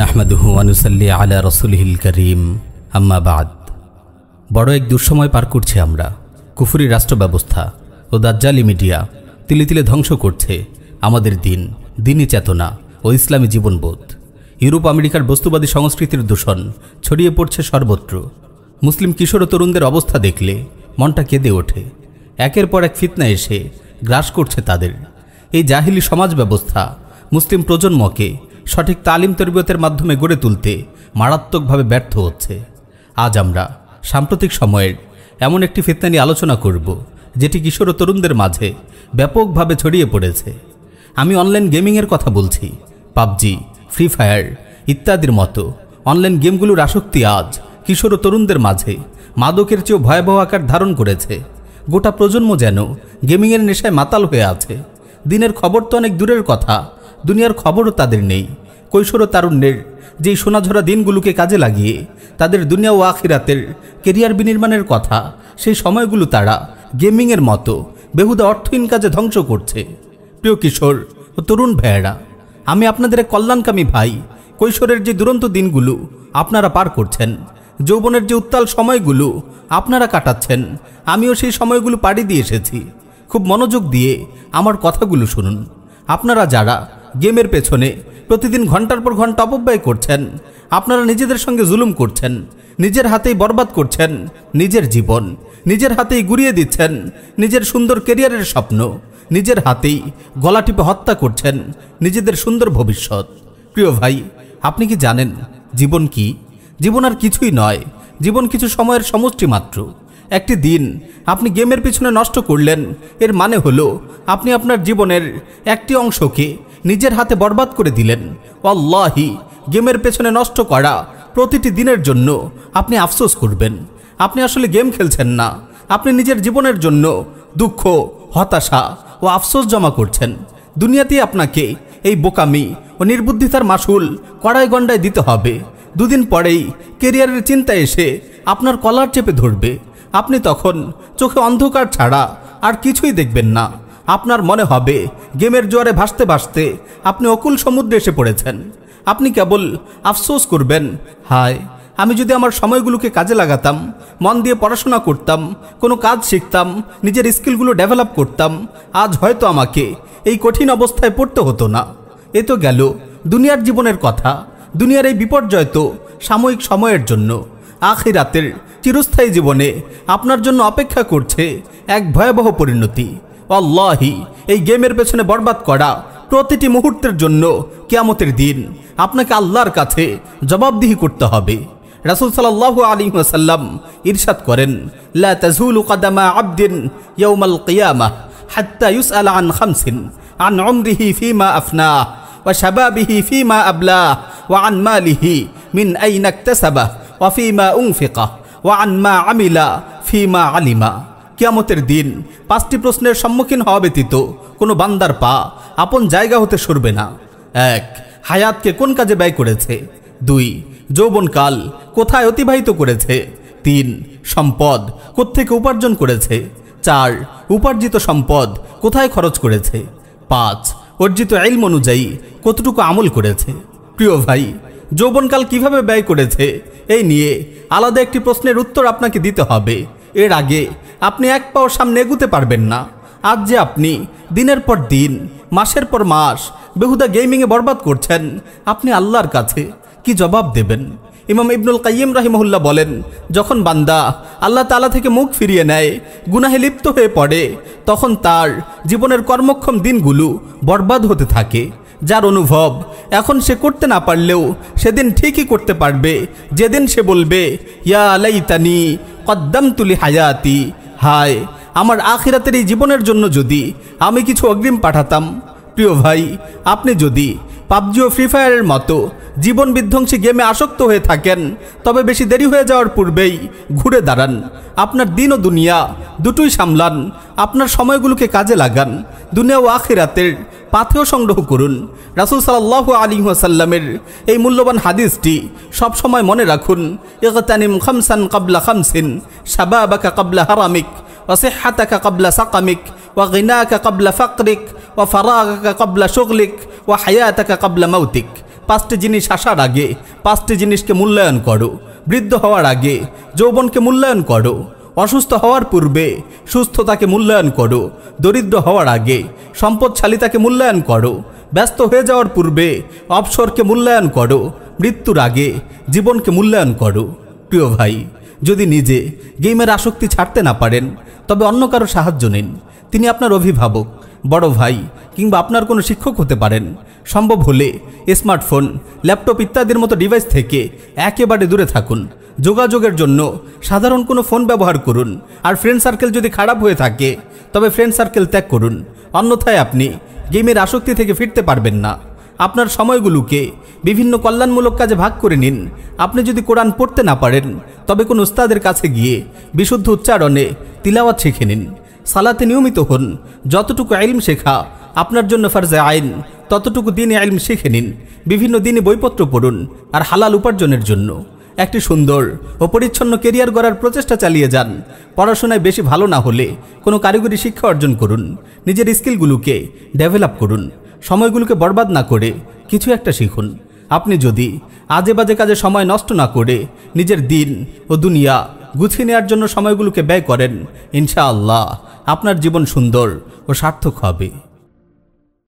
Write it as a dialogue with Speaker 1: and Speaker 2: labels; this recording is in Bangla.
Speaker 1: নাহমাদুহু আনুসাল্লি আলা রসুলহিল করিম আম্মা বাদ বড় এক দুঃসময় পার করছি আমরা। কুফুরি রাষ্ট্র ব্যবস্থা ও দাজ্জালি মিডিয়া তিলে তিলে ধ্বংস করছে আমাদের দিন, দিনই চেতনা ও ইসলামী জীবনবোধ। ইউরোপ আমেরিকার বস্তুবাদী সংস্কৃতির দূষণ ছড়িয়ে পড়ছে সর্বত্র। মুসলিম কিশোর ও তরুণদের অবস্থা দেখলে মনটা কেঁদে ওঠে। একের পর এক ফিতনা এসে গ্রাস করছে তাদের। এই জাহিলি সমাজ ব্যবস্থা মুসলিম প্রজন্মকে সঠিক তালিম তরবিয়তের মাধ্যমে গড়ে তুলতে মারাত্মকভাবে ব্যর্থ হচ্ছে। আজ আমরা সাম্প্রতিক সময়ের এমন একটি ফিতনা নিয়ে আলোচনা করব, যেটি কিশোর ও তরুণদের মাঝে ব্যাপকভাবে ছড়িয়ে পড়েছে। আমি অনলাইন গেমিংয়ের কথা বলছি, পাবজি ফ্রি ফায়ার ইত্যাদির মতো অনলাইন গেমগুলোর আসক্তি আজ কিশোর ও তরুণদের মাঝে মাদকের চেয়েও ভয়াবহ আকার ধারণ করেছে। গোটা প্রজন্ম যেন গেমিংয়ের নেশায় মাতাল হয়ে আছে। দিনের খবর তো অনেক দূরের কথা দুনিয়ার খবরও তাদের নেই। কৈশোর ও তারুণ্যের। যেই সোনাঝরা দিনগুলোকে কাজে লাগিয়ে তাদের দুনিয়া ও আখিরাতের কেরিয়ার বিনির্মাণের কথা, সেই সময়গুলো তারা গেমিংয়ের মতো বেহুদা অর্থহীন কাজে ধ্বংস করছে। প্রিয় কিশোর ও তরুণ ভাইয়েরা, আমি আপনাদের এক কল্যাণকামী ভাই, কৈশোরের যে দুরন্ত দিনগুলো আপনারা পার করছেন, যৌবনের যে উত্তাল সময়গুলো আপনারা কাটাচ্ছেন, আমিও সেই সময়গুলো পাড়ি দিয়ে এসেছি। খুব মনোযোগ দিয়ে আমার কথাগুলো শুনুন। আপনারা যারা গেমের পেছনে প্রতিদিন ঘণ্টার পর ঘণ্টা অপব্যয় করছেন। আপনারা নিজেদের সঙ্গে জুলুম করছেন। নিজের হাতেই বরবাদ করছেন। নিজের জীবন। নিজের হাতেই গুড়িয়ে দিচ্ছেন। নিজের সুন্দর কেরিয়ারের স্বপ্ন। নিজের হাতেই গলা টিপে হত্যা করছেন। নিজেদের সুন্দর ভবিষ্যৎ। প্রিয় ভাই, আপনি কি জানেন জীবন কি? জীবন আর কিছুই নয়। জীবন কিছু সময়ের সমষ্টি মাত্র। একটি দিন আপনি গেমের পিছনে নষ্ট করলেন। এর মানে হলো আপনি আপনার জীবনের একটি অংশকে নিজের হাতে বরবাদ করে দিলেন। অল্লাহি গেমের পেছনে নষ্ট করা প্রতিটি দিনের জন্য আপনি আফসোস করবেন। আপনি আসলে গেম খেলছেন না। আপনি নিজের জীবনের জন্য দুঃখ, হতাশা ও আফসোস জমা করছেন। দুনিয়াতেই আপনাকে এই বোকামি ও নির্বুদ্ধিতার মাসুল কড়াই গন্ডায় দিতে হবে। দুদিন পরেই কেরিয়ারের চিন্তা এসে আপনার কলার চেপে ধরবে। আপনি তখন চোখে অন্ধকার ছাড়া আর কিছুই দেখবেন না। আপনার মনে হবে, গেমের জোয়ারে ভাসতে ভাসতে আপনি অকুল সমুদ্রে এসে পড়েছেন। আপনি কেবল আফসোস করবেন, হায়, আমি যদি আমার সময়গুলোকে কাজে লাগাতাম, মন দিয়ে পড়াশোনা করতাম, কোনো কাজ শিখতাম, নিজের স্কিলগুলো ডেভেলপ করতাম, আজ হয়তো আমাকে এই কঠিন অবস্থায় পড়তে হতো না। এ তো গেল দুনিয়ার জীবনের কথা, দুনিয়ার এই বিপর্যয় তো সাময়িক সময়ের জন্য। আখি রাতের চিরস্থায়ী জীবনে আপনার জন্য অপেক্ষা করছে এক ভয়াবহ পরিণতি। অল্লাহি এই গেমের পেছনে বরবাদ করা প্রতিটি মুহূর্তের জন্য কেয়ামতের দিন আপনাকে আল্লাহর কাছে জবাবদিহি করতে হবে। রাসুল সাল্লাহ আলী ওয়াসাল্লাম ইরশাদ করেন, লা আবদিন হাত্তা ইউসআল আন ওয়া আন ফিমা ওয়া আন মা আমিলা ফিমা আলিমা। কিয়ামতের দিন পাঁচটি প্রশ্নের সম্মুখীন হওয়া ব্যতীত কোনো বান্দার পা আপন জায়গা হতে সরবে না। এক, হায়াতকে কোন কাজে ব্যয় করেছে? দুই, যৌবনকাল কোথায় অতিবাহিত করেছে? তিন, সম্পদ কোত্থেকে উপার্জন করেছে? চার, উপার্জিত সম্পদ কোথায় খরচ করেছে? পাঁচ, অর্জিত এলম অনুযায়ী কতটুকু আমল করেছে? প্রিয় ভাই, যৌবনকাল কীভাবে ব্যয় করেছে? এই নিয়ে আলাদা একটি প্রশ্নের উত্তর আপনাকে দিতে হবে। এর আগে আপনি এক পাও সামনে এগুতে পারবেন না। আজ যে আপনি দিনের পর দিন, মাসের পর মাস বেহুদা গেমিংয়ে বরবাদ করছেন, আপনি আল্লাহর কাছে কি জবাব দেবেন? ইমাম ইবনুল কাইম রাহিমহুল্লাহ বলেন, যখন বান্দা আল্লাহ তালা থেকে মুখ ফিরিয়ে নেয়, গুনাহে লিপ্ত হয়ে পড়ে, তখন তার জীবনের কর্মক্ষম দিনগুলো বরবাদ হতে থাকে। যার অনুভব এখন সে করতে না পারলেও সেদিন ঠিকই করতে পারবে। যেদিন সে বলবে, ইয়া আলাইতানি কদ্দাম তুলি হায়াতি হায়, আমার আখিরাতের এই জীবনের জন্য যদি আমি কিছু অগ্রিম পাঠাতাম। প্রিয় ভাই, আপনি যদি পাবজি ও ফ্রি ফায়ারের মতো জীবন বিধ্বংসী গেমে আসক্ত হয়ে থাকেন, তবে বেশি দেরি হয়ে যাওয়ার পূর্বেই ঘুরে দাঁড়ান। আপনার দিন ও দুনিয়া দুটোই সামলান। আপনার সময়গুলোকে কাজে লাগান। দুনিয়া ও আখিরাতের পাথেও সংগ্রহ করুন। রাসুল সাল্লাহ আলী ওয়াসাল্লামের এই মূল্যবান হাদিসটি সবসময় মনে রাখুন ইকতানিম খামসান কাবলা খামসিন সাবা আবাকা কাবলা হারামিক ওয়াসেহাতাকা কাবলা সাকামিক ও ওয়াগিনাকা কাবলা ফাকরিক ও ফারাকা কাবলা শগলিক ও হায়াতাকা কাবলা মৌতিক পাঁচটি জিনিস আসার আগে, পাঁচটি জিনিসকে মূল্যায়ন করো। বৃদ্ধ হওয়ার আগে, যৌবনকে মূল্যায়ন করো। অসুস্থ হওয়ার পূর্বে সুস্থতাকে মূল্যায়ন করো, দরিদ্র হওয়ার আগে সম্পদশালিতাকে মূল্যায়ন করো, ব্যস্ত হয়ে যাওয়ার পূর্বে অবসরকে মূল্যায়ন করো, মৃত্যুর আগে জীবনকে মূল্যায়ন করো। প্রিয় ভাই, যদি নিজে গেমের আসক্তি ছাড়তে না পারেন, তবে অন্য কারও সাহায্য নিন। তিনি আপনার অভিভাবক, বড় ভাই কিংবা আপনার কোনো শিক্ষক হতে পারেন। সম্ভব হলে স্মার্টফোন, ল্যাপটপ ইত্যাদির মতো ডিভাইস থেকে একেবারে দূরে থাকুন। যোগাযোগের জন্য সাধারণ কোনো ফোন ব্যবহার করুন। আর ফ্রেন্ড সার্কেল যদি খারাপ হয়ে থাকে, তবে ফ্রেন্ড সার্কেল ত্যাগ করুন। অন্যথায় আপনি গেমের আসক্তি থেকে ফিরতে পারবেন না। আপনার সময়গুলোকে বিভিন্ন কল্যাণমূলক কাজে ভাগ করে নিন। আপনি যদি কোরআন পড়তে না পারেন, তবে কোন উস্তাদের কাছে গিয়ে বিশুদ্ধ উচ্চারণে তিলাওয়াত শিখে নিন। সালাতে নিয়মিত হন। যতটুকু আইলম শেখা আপনার জন্য ফার্জে আইন, ততটুকু দিনে আইলম শিখে নিন। বিভিন্ন দিনে বইপত্র পড়ুন, আর হালাল উপার্জনের জন্য। একটি সুন্দর ও পরিচ্ছন্ন কেরিয়ার গড়ার প্রচেষ্টা চালিয়ে যান। পড়াশোনায় বেশি ভালো না হলে কোনো কারিগরি শিক্ষা অর্জন করুন। নিজের স্কিলগুলোকে ডেভেলপ করুন। সময়গুলোকে বরবাদ না করে কিছু একটা শিখুন। আপনি যদি আজে বাজে কাজে সময় নষ্ট না করে নিজের দিন ও দুনিয়া গুছিয়ে নেওয়ার জন্য সময়গুলোকে ব্যয় করেন, ইনশাআল্লাহ আপনার জীবন সুন্দর ও সার্থক হবে।